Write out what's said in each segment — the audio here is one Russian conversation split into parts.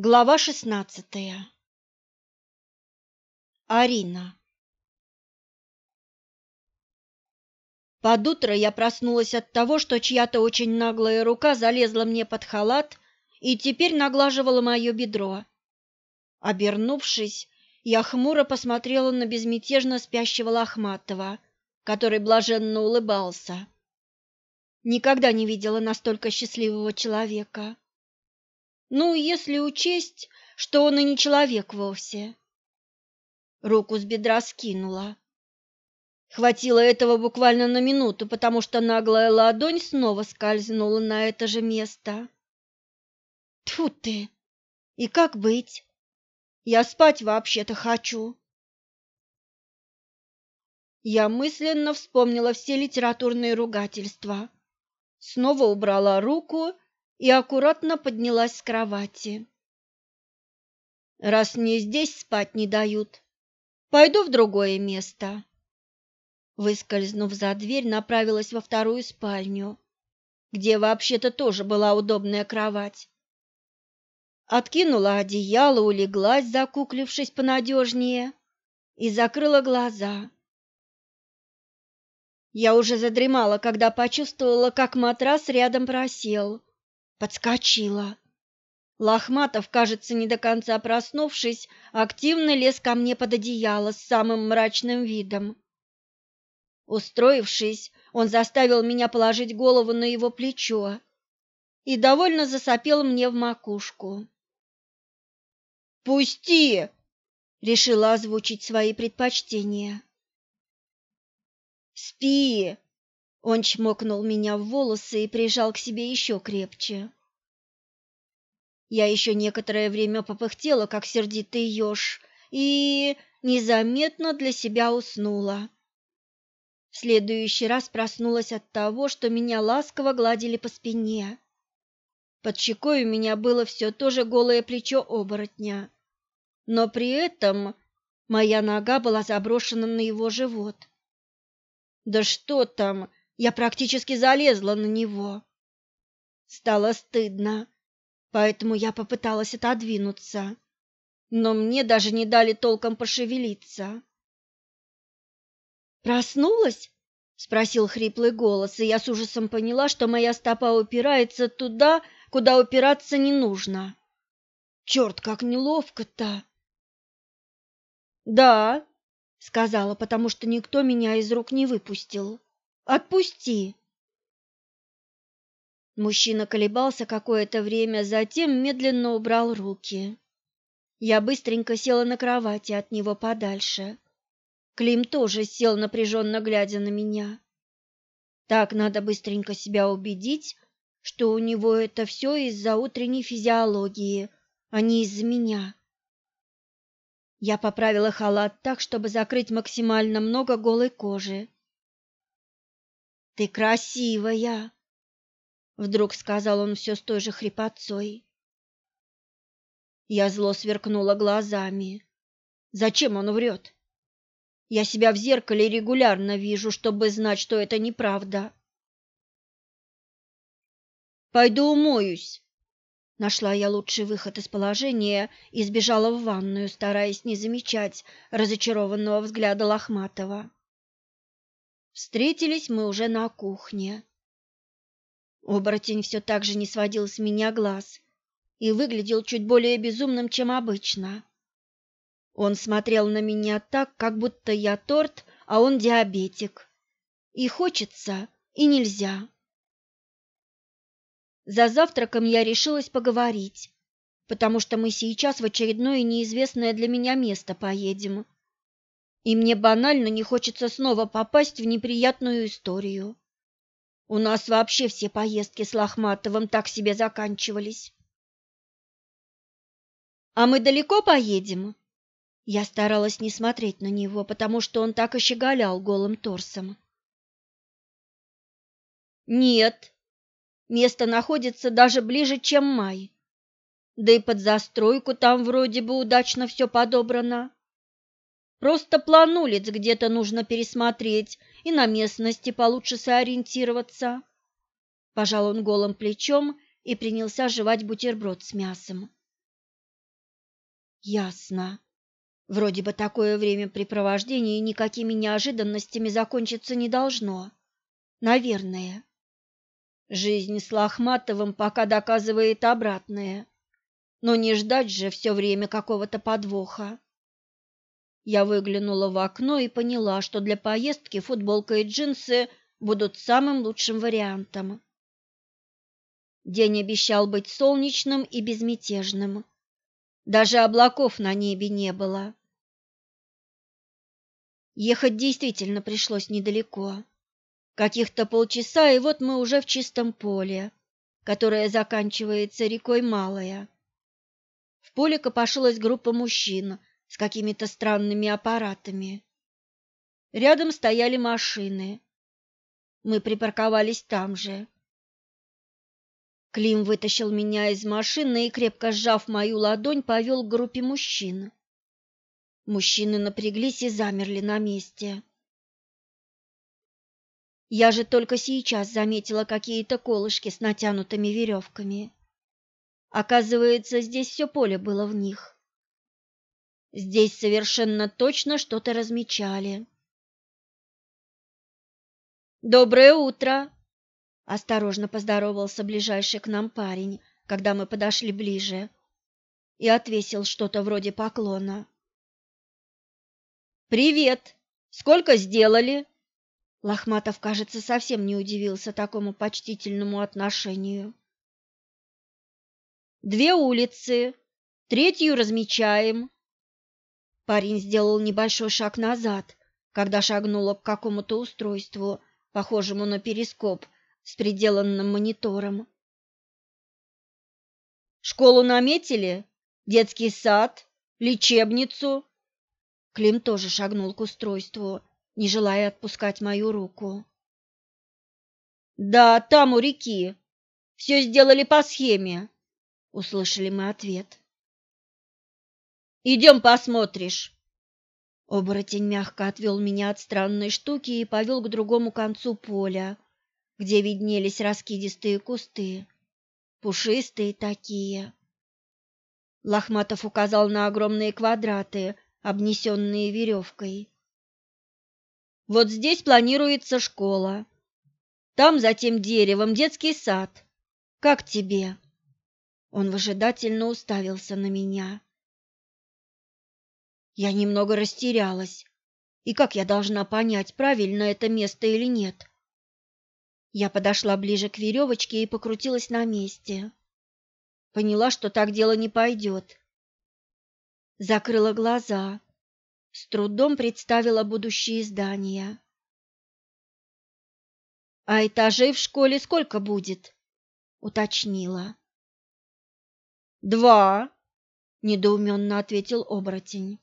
Глава шестнадцатая. Арина. Под утро я проснулась от того, что чья-то очень наглая рука залезла мне под халат и теперь наглаживала мое бедро. Обернувшись, я хмуро посмотрела на безмятежно спящего Лохматова, который блаженно улыбался. Никогда не видела настолько счастливого человека. Ну, если учесть, что он и не человек вовсе. Руку с бедра скинула. Хватило этого буквально на минуту, потому что наглая ладонь снова скользнула на это же место. Тьфу ты! И как быть? Я спать вообще-то хочу. Я мысленно вспомнила все литературные ругательства. Снова убрала руку и аккуратно поднялась с кровати. Раз мне здесь спать не дают, пойду в другое место. Выскользнув за дверь, направилась во вторую спальню, где вообще-то тоже была удобная кровать. Откинула одеяло, улеглась, закуклившись понадежнее, и закрыла глаза. Я уже задремала, когда почувствовала, как матрас рядом просел Подскочила. Лохматов, кажется, не до конца проснувшись, активно лез ко мне под одеяло с самым мрачным видом. Устроившись, он заставил меня положить голову на его плечо и довольно засопел мне в макушку. «Пусти!» — решила озвучить свои предпочтения. «Спи!» Он чмокнул меня в волосы и прижал к себе еще крепче. Я еще некоторое время попыхтела, как сердитый еж, и незаметно для себя уснула. В следующий раз проснулась от того, что меня ласково гладили по спине. Под щекой у меня было все то же голое плечо оборотня, но при этом моя нога была заброшена на его живот. Да что там, я практически залезла на него. Стало стыдно, поэтому я попыталась отодвинуться, но мне даже не дали толком пошевелиться. «Проснулась?» — спросил хриплый голос, и я с ужасом поняла, что моя стопа упирается туда, куда упираться не нужно. Черт, как неловко-то! «Да», — сказала, потому что никто меня из рук не выпустил. Отпусти. Мужчина колебался какое-то время, затем медленно убрал руки. Я быстренько села на кровати от него подальше. Клим тоже сел напряженно глядя на меня. Так надо быстренько себя убедить, что у него это все из-за утренней физиологии, а не из-за меня. Я поправила халат так, чтобы закрыть максимально много голой кожи. Ты красивая, вдруг сказал он все с той же хрипотцой. Я зло сверкнула глазами. Зачем он врет? Я себя в зеркале регулярно вижу, чтобы знать, что это неправда. Пойду умоюсь. Нашла я лучший выход из положения и сбежала в ванную, стараясь не замечать разочарованного взгляда Лохматова. Встретились мы уже на кухне. Оборотень все так же не сводил с меня глаз и выглядел чуть более безумным, чем обычно. Он смотрел на меня так, как будто я торт, а он диабетик. И хочется, и нельзя. За завтраком я решилась поговорить, потому что мы сейчас в очередное неизвестное для меня место поедем и мне банально не хочется снова попасть в неприятную историю. У нас вообще все поездки с Лохматовым так себе заканчивались. А мы далеко поедем? Я старалась не смотреть на него, потому что он так и щеголял голым торсом. Нет, место находится даже ближе, чем май. Да и под застройку там вроде бы удачно все подобрано. Просто план улиц где-то нужно пересмотреть и на местности получше сориентироваться. Пожал он голым плечом и принялся жевать бутерброд с мясом. Ясно. Вроде бы такое времяпрепровождение никакими неожиданностями закончиться не должно. Наверное. Жизнь с Лохматовым пока доказывает обратное. Но не ждать же все время какого-то подвоха. Я выглянула в окно и поняла, что для поездки футболка и джинсы будут самым лучшим вариантом. День обещал быть солнечным и безмятежным. Даже облаков на небе не было. Ехать действительно пришлось недалеко. Каких-то полчаса, и вот мы уже в чистом поле, которое заканчивается рекой Малая. В поле копошилась группа мужчин с какими-то странными аппаратами. Рядом стояли машины. Мы припарковались там же. Клим вытащил меня из машины и, крепко сжав мою ладонь, повел к группе мужчин. Мужчины напряглись и замерли на месте. Я же только сейчас заметила какие-то колышки с натянутыми веревками. Оказывается, здесь все поле было в них. Здесь совершенно точно что-то размечали. «Доброе утро!» Осторожно поздоровался ближайший к нам парень, когда мы подошли ближе, и отвесил что-то вроде поклона. «Привет! Сколько сделали?» Лохматов, кажется, совсем не удивился такому почтительному отношению. «Две улицы, третью размечаем». Парень сделал небольшой шаг назад, когда шагнула к какому-то устройству, похожему на перископ, с приделанным монитором. Школу наметили? Детский сад? Лечебницу? Клим тоже шагнул к устройству, не желая отпускать мою руку. Да, там у реки. Все сделали по схеме, услышали мы ответ. Идем посмотришь. Оборотень мягко отвел меня от странной штуки и повел к другому концу поля, где виднелись раскидистые кусты, пушистые такие. Лохматов указал на огромные квадраты, обнесенные веревкой. Вот здесь планируется школа. Там за тем деревом детский сад. Как тебе? Он выжидательно уставился на меня. Я немного растерялась. И как я должна понять, правильно это место или нет? Я подошла ближе к веревочке и покрутилась на месте. Поняла, что так дело не пойдет. Закрыла глаза. С трудом представила будущее здание. «А этажей в школе сколько будет?» — уточнила. «Два», — недоуменно ответил оборотень.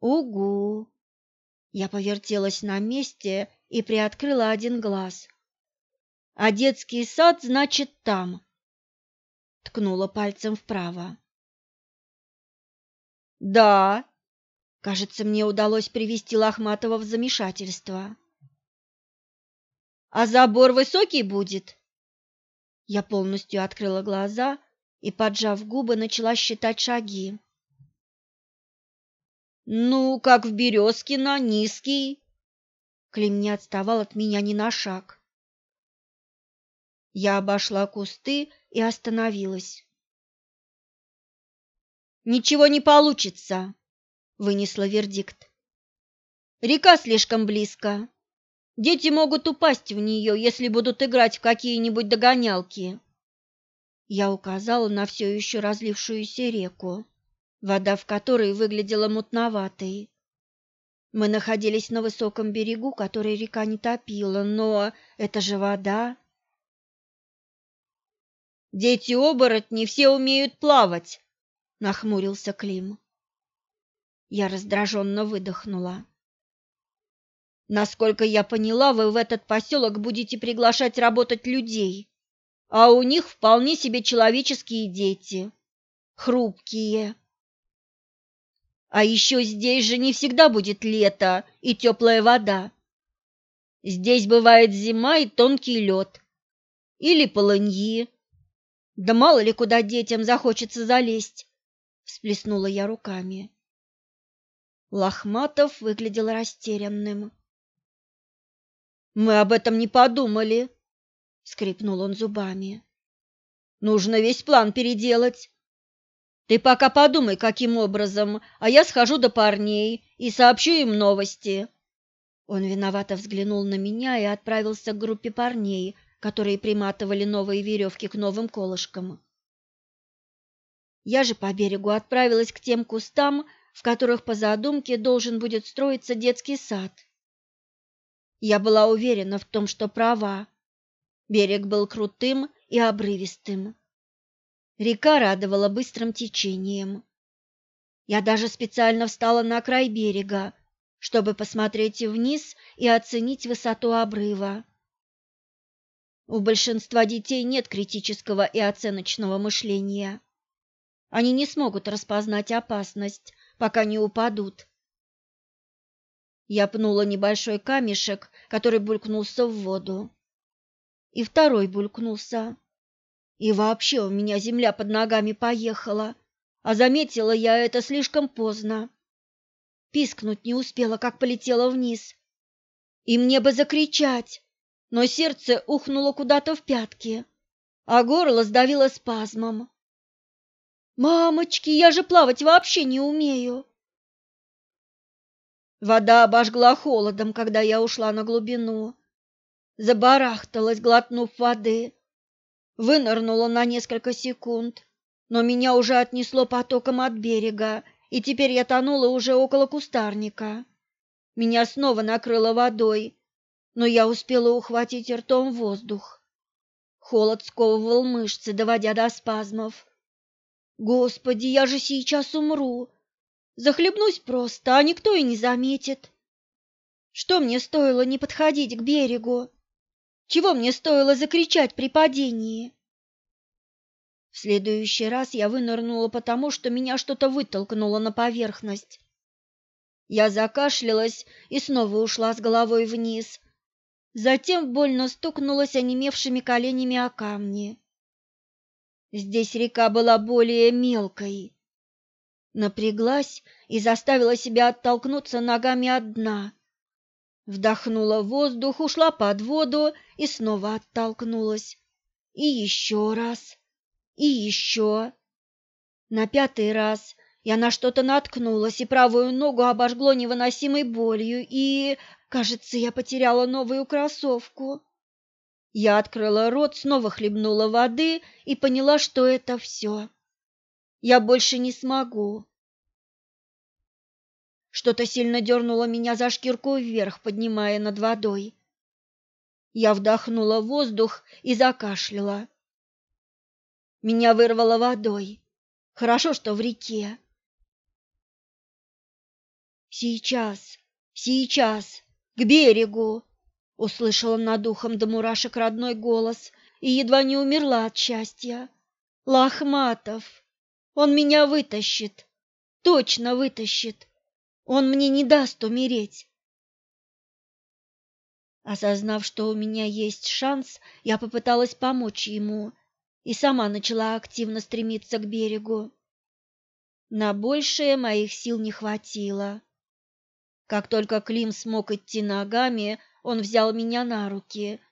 «Угу!» Я повертелась на месте и приоткрыла один глаз. А детский сад, значит, там. Ткнула пальцем вправо. Да. Кажется, мне удалось привести Лохматова в замешательство. А забор высокий будет? Я полностью открыла глаза и, поджав губы, начала считать шаги. Ну, как в Березкино, низкий, Клим не отставал от меня ни на шаг. Я обошла кусты и остановилась. «Ничего не получится», — вынесла вердикт. «Река слишком близко. Дети могут упасть в нее, если будут играть в какие-нибудь догонялки». Я указала на все еще разлившуюся реку, вода в которой выглядела мутноватой. Мы находились на высоком берегу, который река не топила, но это же вода. Дети-оборотни все умеют плавать, нахмурился Клим. Я раздраженно выдохнула. Насколько я поняла, вы в этот поселок будете приглашать работать людей, а у них вполне себе человеческие дети, хрупкие, а еще здесь же не всегда будет лето и теплая вода. Здесь бывает зима и тонкий лед. Или полыньи. Да мало ли куда детям захочется залезть, всплеснула я руками. Лохматов выглядел растерянным. Мы об этом не подумали, скрипнул он зубами. Нужно весь план переделать. Ты пока подумай, каким образом, а я схожу до парней и сообщу им новости. Он виновато взглянул на меня и отправился к группе парней, которые приматывали новые веревки к новым колышкам. Я же по берегу отправилась к тем кустам, в которых по задумке должен будет строиться детский сад. Я была уверена в том, что права. Берег был крутым и обрывистым. Река радовала быстрым течением. Я даже специально встала на край берега, чтобы посмотреть вниз и оценить высоту обрыва. У большинства детей нет критического и оценочного мышления. Они не смогут распознать опасность, пока не упадут. Я пнула небольшой камешек, который булькнулся в воду. И второй булькнулся. И вообще у меня земля под ногами поехала, а заметила я это слишком поздно. Пискнуть не успела, как полетела вниз. И мне бы закричать, но сердце ухнуло куда-то в пятки, а горло сдавило спазмом. «Мамочки, я же плавать вообще не умею!» Вода обожгла холодом, когда я ушла на глубину. Забарахталась, глотнув воды вынырнула на несколько секунд, но меня уже отнесло потоком от берега, и теперь я тонула уже около кустарника. Меня снова накрыло водой, но я успела ухватить ртом воздух. Холод сковывал мышцы, доводя до спазмов. Господи, я же сейчас умру. Захлебнусь просто, а никто и не заметит. Что мне стоило не подходить к берегу? Чего мне стоило закричать при падении? В следующий раз я вынырнула потому, что меня что-то вытолкнуло на поверхность. Я закашлялась и снова ушла с головой вниз. Затем больно стукнулась онемевшими коленями о камни. Здесь река была более мелкой. Напряглась и заставила себя оттолкнуться ногами от дна. Вдохнула воздух, ушла под воду и снова оттолкнулась. И еще раз, и еще. На пятый раз я на что-то наткнулась, и правую ногу обожгло невыносимой болью, и, кажется, я потеряла новую кроссовку. Я открыла рот, снова хлебнула воды и поняла, что это все. Я больше не смогу. Что-то сильно дернуло меня за шкирку вверх, поднимая над водой. Я вдохнула воздух и закашляла. Меня вырвало водой. Хорошо, что в реке. Сейчас, сейчас, к берегу, услышала над ухом до мурашек родной голос и едва не умерла от счастья. Лохматов, он меня вытащит, точно вытащит. Он мне не даст умереть. Осознав, что у меня есть шанс, я попыталась помочь ему и сама начала активно стремиться к берегу. На большее моих сил не хватило. Как только Клим смог идти ногами, он взял меня на руки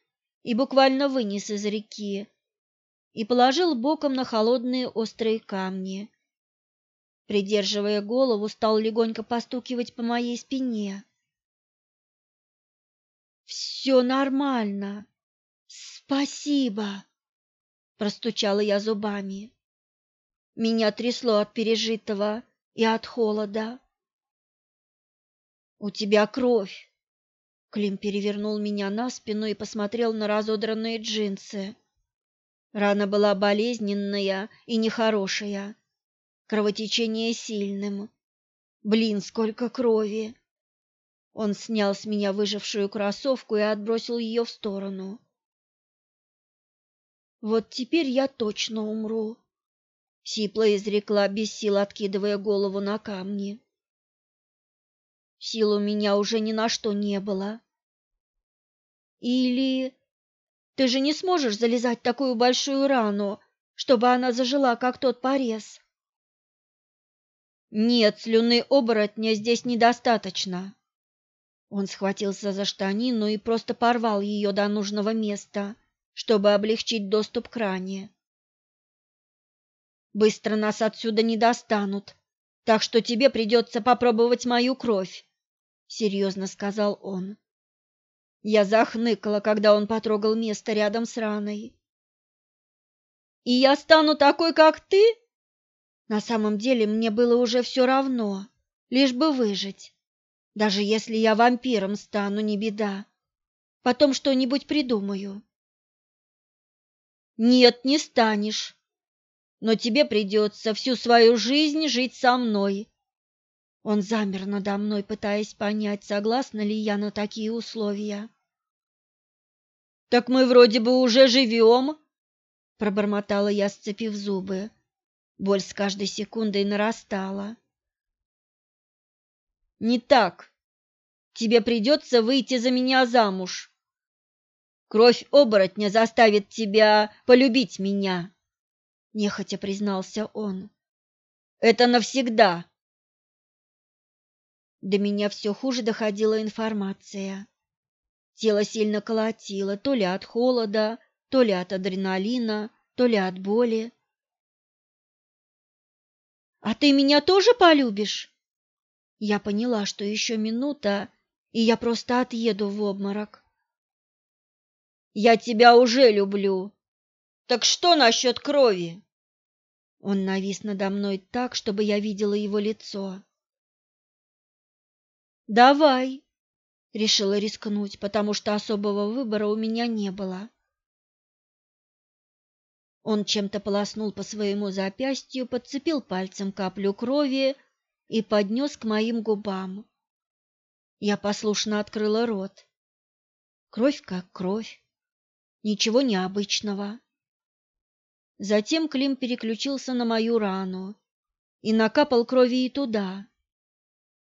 и буквально вынес из реки и положил боком на холодные острые камни придерживая голову, стал легонько постукивать по моей спине. «Все нормально. Спасибо!» – простучала я зубами. Меня трясло от пережитого и от холода. «У тебя кровь!» Клим перевернул меня на спину и посмотрел на разодранные джинсы. Рана была болезненная и нехорошая кровотечение сильным. Блин, сколько крови! Он снял с меня выжившую кроссовку и отбросил ее в сторону. Вот теперь я точно умру, сипло изрекла без сил, откидывая голову на камни. Сил у меня уже ни на что не было. Или ты же не сможешь залезать такую большую рану, чтобы она зажила, как тот порез. Нет, слюны оборотня здесь недостаточно. Он схватился за штанину и просто порвал ее до нужного места, чтобы облегчить доступ к ране. Быстро нас отсюда не достанут, так что тебе придется попробовать мою кровь, серьезно сказал он. Я захныкала, когда он потрогал место рядом с раной. И я стану такой, как ты? На самом деле мне было уже все равно, лишь бы выжить. Даже если я вампиром стану, не беда. Потом что-нибудь придумаю. Нет, не станешь. Но тебе придется всю свою жизнь жить со мной. Он замер надо мной, пытаясь понять, согласна ли я на такие условия. Так мы вроде бы уже живем, пробормотала я, сцепив зубы. Боль с каждой секундой нарастала. Не так. Тебе придется выйти за меня замуж. Кровь оборотня заставит тебя полюбить меня, нехотя признался он. Это навсегда. До меня все хуже доходила информация. Тело сильно колотило, то ли от холода, то ли от адреналина, то ли от боли. «А ты меня тоже полюбишь?» Я поняла, что еще минута, и я просто отъеду в обморок. «Я тебя уже люблю. Так что насчет крови?» Он навис надо мной так, чтобы я видела его лицо. «Давай», Решила рискнуть, потому что особого выбора у меня не было. Он чем-то полоснул по своему запястью, подцепил пальцем каплю крови и поднес к моим губам. Я послушно открыла рот. Кровь как кровь. Ничего необычного. Затем Клим переключился на мою рану и накапал крови и туда.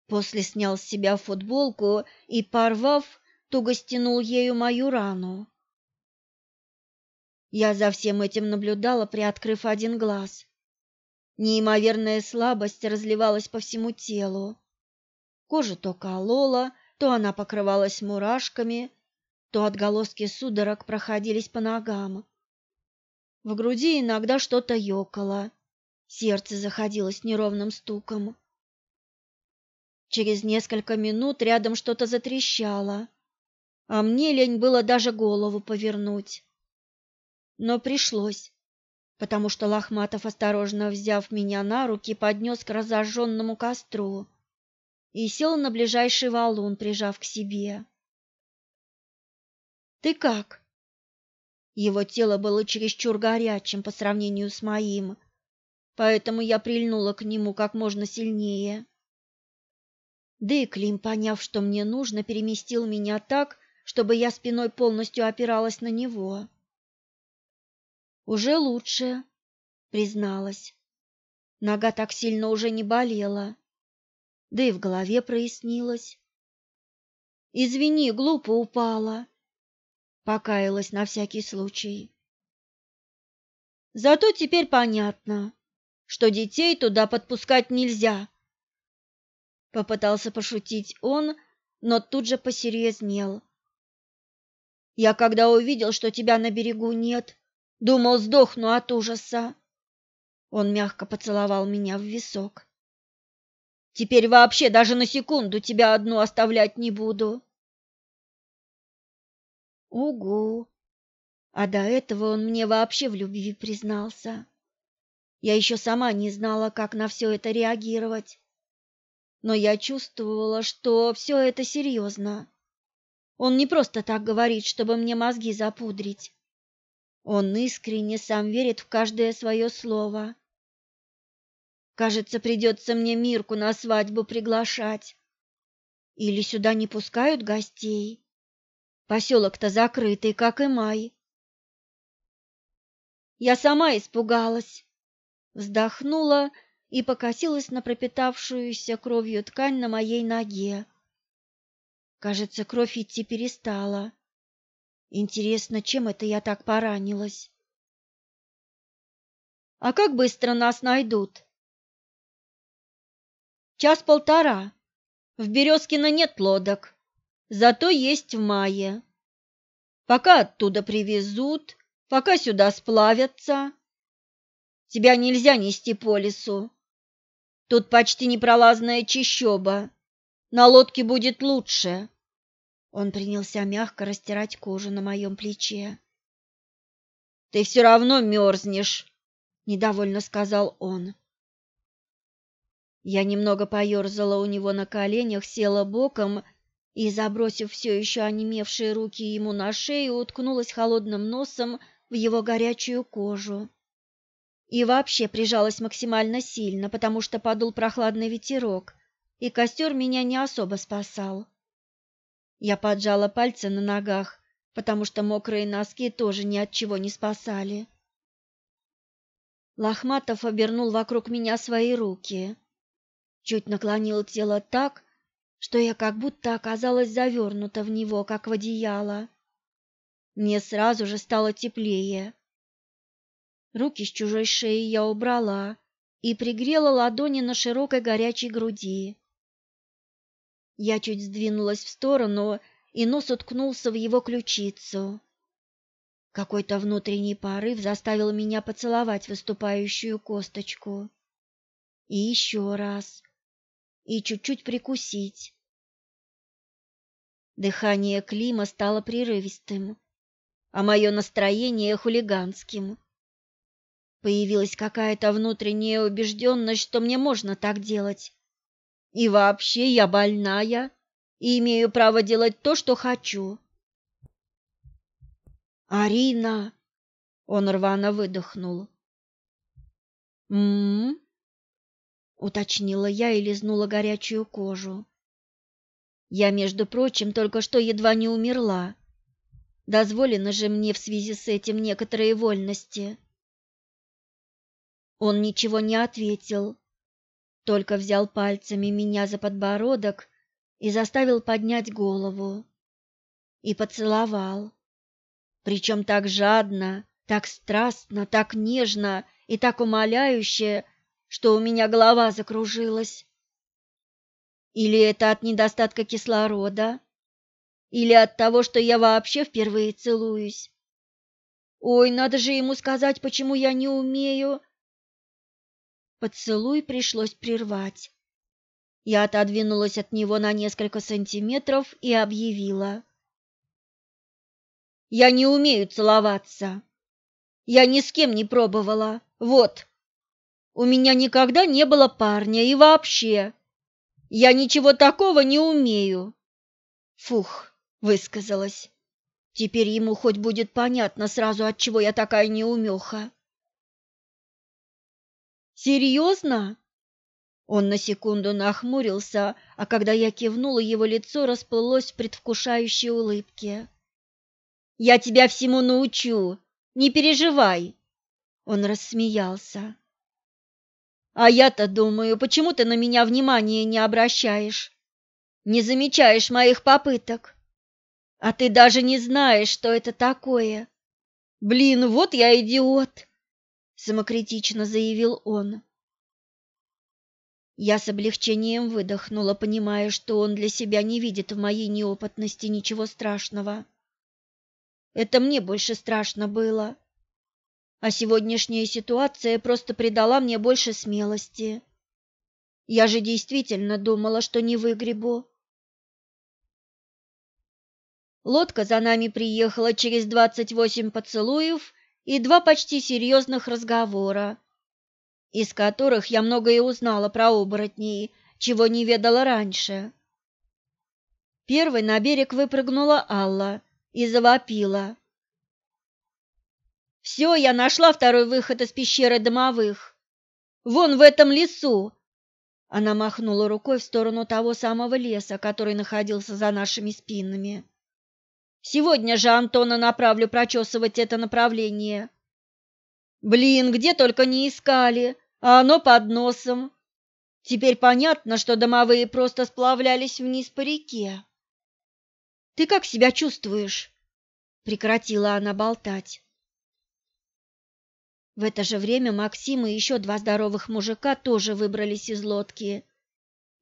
После снял с себя футболку и, порвав, туго стянул ею мою рану. Я за всем этим наблюдала, приоткрыв один глаз. Неимоверная слабость разливалась по всему телу. Кожа то колола, то она покрывалась мурашками, то отголоски судорог проходились по ногам. В груди иногда что-то ёкало, сердце заходилось неровным стуком. Через несколько минут рядом что-то затрещало, а мне лень было даже голову повернуть. Но пришлось, потому что Лохматов, осторожно взяв меня на руки, поднес к разожженному костру и сел на ближайший валун, прижав к себе. «Ты как?» Его тело было чересчур горячим по сравнению с моим, поэтому я прильнула к нему как можно сильнее. Да и Клим, поняв, что мне нужно, переместил меня так, чтобы я спиной полностью опиралась на него. Уже лучше, призналась. Нога так сильно уже не болела. Да и в голове прояснилось. Извини, глупо упала. Покаялась на всякий случай. Зато теперь понятно, что детей туда подпускать нельзя, Попытался пошутить он, но тут же посерьезнел. Я когда увидел, что тебя на берегу нет, думал, сдохну от ужаса. Он мягко поцеловал меня в висок. Теперь вообще даже на секунду тебя одну оставлять не буду. Угу. А до этого он мне вообще в любви признался. Я еще сама не знала, как на все это реагировать но я чувствовала, что все это серьезно. Он не просто так говорит, чтобы мне мозги запудрить. Он искренне сам верит в каждое свое слово. Кажется, придется мне Мирку на свадьбу приглашать. Или сюда не пускают гостей? Поселок-то закрытый, как и май. Я сама испугалась, вздохнула и покосилась на пропитавшуюся кровью ткань на моей ноге. Кажется, кровь идти перестала. Интересно, чем это я так поранилась? А как быстро нас найдут? Час-полтора. В Березкино нет лодок, зато есть в мае. Пока оттуда привезут, пока сюда сплавятся. Тебя нельзя нести по лесу. Тут почти непролазная чащоба. На лодке будет лучше. Он принялся мягко растирать кожу на моем плече. Ты все равно мерзнешь, недовольно сказал он. Я немного поерзала у него на коленях, села боком и, забросив все еще онемевшие руки ему на шею, уткнулась холодным носом в его горячую кожу. И вообще прижалась максимально сильно, потому что подул прохладный ветерок, и костер меня не особо спасал. Я поджала пальцы на ногах, потому что мокрые носки тоже ни от чего не спасали. Лохматов обернул вокруг меня свои руки, чуть наклонил тело так, что я как будто оказалась завернута в него, как в одеяло. Мне сразу же стало теплее. Руки с чужой шеи я убрала и пригрела ладони на широкой горячей груди. Я чуть сдвинулась в сторону, и нос уткнулся в его ключицу. Какой-то внутренний порыв заставил меня поцеловать выступающую косточку. И еще раз. И чуть-чуть прикусить. Дыхание Клима стало прерывистым, а мое настроение хулиганским. Появилась какая-то внутренняя убежденность, что мне можно так делать, и вообще я больная и имею право делать то, что хочу. Арина, он рвано выдохнул. М-м, уточнила я и лизнула горячую кожу. Я, между прочим, только что едва не умерла. Дозволено же мне в связи с этим некоторые вольности. Он ничего не ответил, только взял пальцами меня за подбородок и заставил поднять голову. И поцеловал. Причем так жадно, так страстно, так нежно и так умоляюще, что у меня голова закружилась. Или это от недостатка кислорода, или от того, что я вообще впервые целуюсь. Ой, надо же ему сказать, почему я не умею, Поцелуй пришлось прервать. Я отодвинулась от него на несколько сантиметров и объявила. «Я не умею целоваться. Я ни с кем не пробовала. Вот. У меня никогда не было парня и вообще. Я ничего такого не умею». Фух, высказалась. Теперь ему хоть будет понятно сразу, от чего я такая неумеха. Серьезно?» Он на секунду нахмурился, а когда я кивнула, его лицо расплылось в предвкушающей улыбке. «Я тебя всему научу, не переживай!» Он рассмеялся. «А я-то думаю, почему ты на меня внимания не обращаешь? Не замечаешь моих попыток? А ты даже не знаешь, что это такое. Блин, вот я идиот!» Самокритично заявил он. Я с облегчением выдохнула, понимая, что он для себя не видит в моей неопытности ничего страшного. Это мне больше страшно было. А сегодняшняя ситуация просто придала мне больше смелости. Я же действительно думала, что не выгребу. Лодка за нами приехала через двадцать восемь поцелуев и два почти серьезных разговора, из которых я многое узнала про оборотней, чего не ведала раньше. Первой на берег выпрыгнула Алла и завопила. «Все, я нашла второй выход из пещеры домовых. Вон в этом лесу!» Она махнула рукой в сторону того самого леса, который находился за нашими спинами. Сегодня же Антона направлю прочесывать это направление. Блин, где только не искали, а оно под носом. Теперь понятно, что домовые просто сплавлялись вниз по реке. Ты как себя чувствуешь? Прекратила она болтать. В это же время Максим и еще два здоровых мужика тоже выбрались из лодки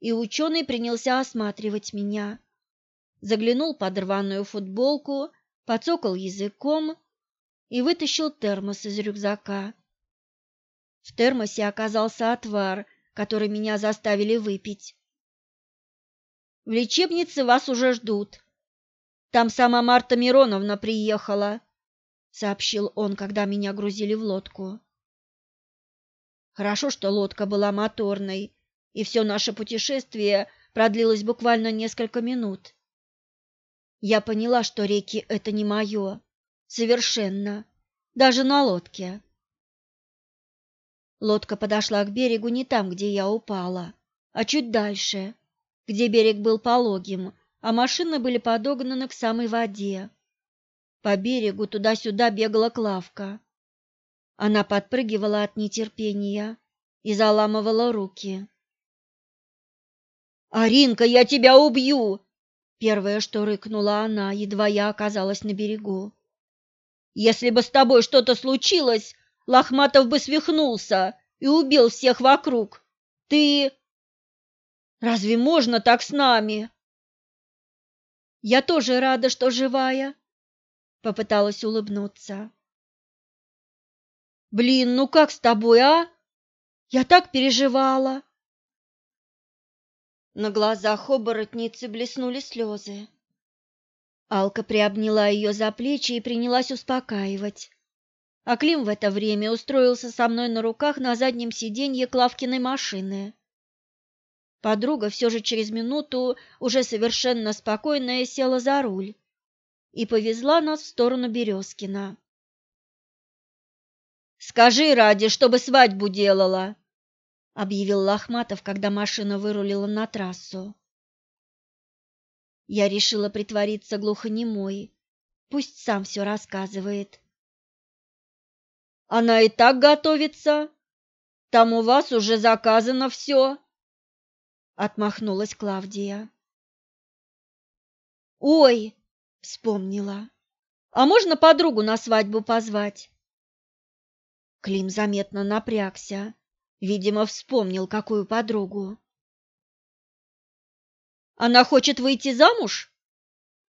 и ученый принялся осматривать меня. Заглянул под рваную футболку, подцокал языком и вытащил термос из рюкзака. В термосе оказался отвар, который меня заставили выпить. В лечебнице вас уже ждут. Там сама Марта Мироновна приехала, сообщил он, когда меня грузили в лодку. Хорошо, что лодка была моторной, и все наше путешествие продлилось буквально несколько минут. Я поняла, что реки — это не мое. Совершенно. Даже на лодке. Лодка подошла к берегу не там, где я упала, а чуть дальше, где берег был пологим, а машины были подогнаны к самой воде. По берегу туда-сюда бегала Клавка. Она подпрыгивала от нетерпения и заламывала руки. «Аринка, я тебя убью!» Первое, что рыкнула она, едва я оказалась на берегу. «Если бы с тобой что-то случилось, Лохматов бы свихнулся и убил всех вокруг. Ты... Разве можно так с нами?» «Я тоже рада, что живая», — попыталась улыбнуться. «Блин, ну как с тобой, а? Я так переживала!» На глазах оборотницы блеснули слезы. Алка приобняла ее за плечи и принялась успокаивать. А Клим в это время устроился со мной на руках на заднем сиденье Клавкиной машины. Подруга все же через минуту, уже совершенно спокойная, села за руль и повезла нас в сторону Березкина. «Скажи, ради, чтобы свадьбу делала!» Объявил Лохматов, когда машина вырулила на трассу. Я решила притвориться глухонемой. Пусть сам все рассказывает. Она и так готовится. Там у вас уже заказано все. Отмахнулась Клавдия. Ой, вспомнила. А можно подругу на свадьбу позвать? Клим заметно напрягся. Видимо, вспомнил какую подругу. Она хочет выйти замуж?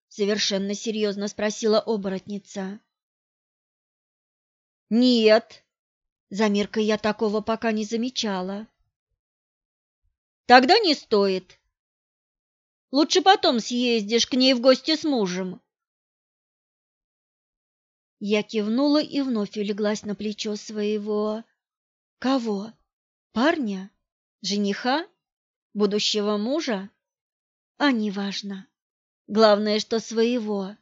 Совершенно серьезно спросила оборотница. Нет, за я такого пока не замечала. Тогда не стоит. Лучше потом съездишь к ней в гости с мужем. Я кивнула и вновь улеглась на плечо своего... Кого? Парня? Жениха? Будущего мужа? А неважно. Главное, что своего.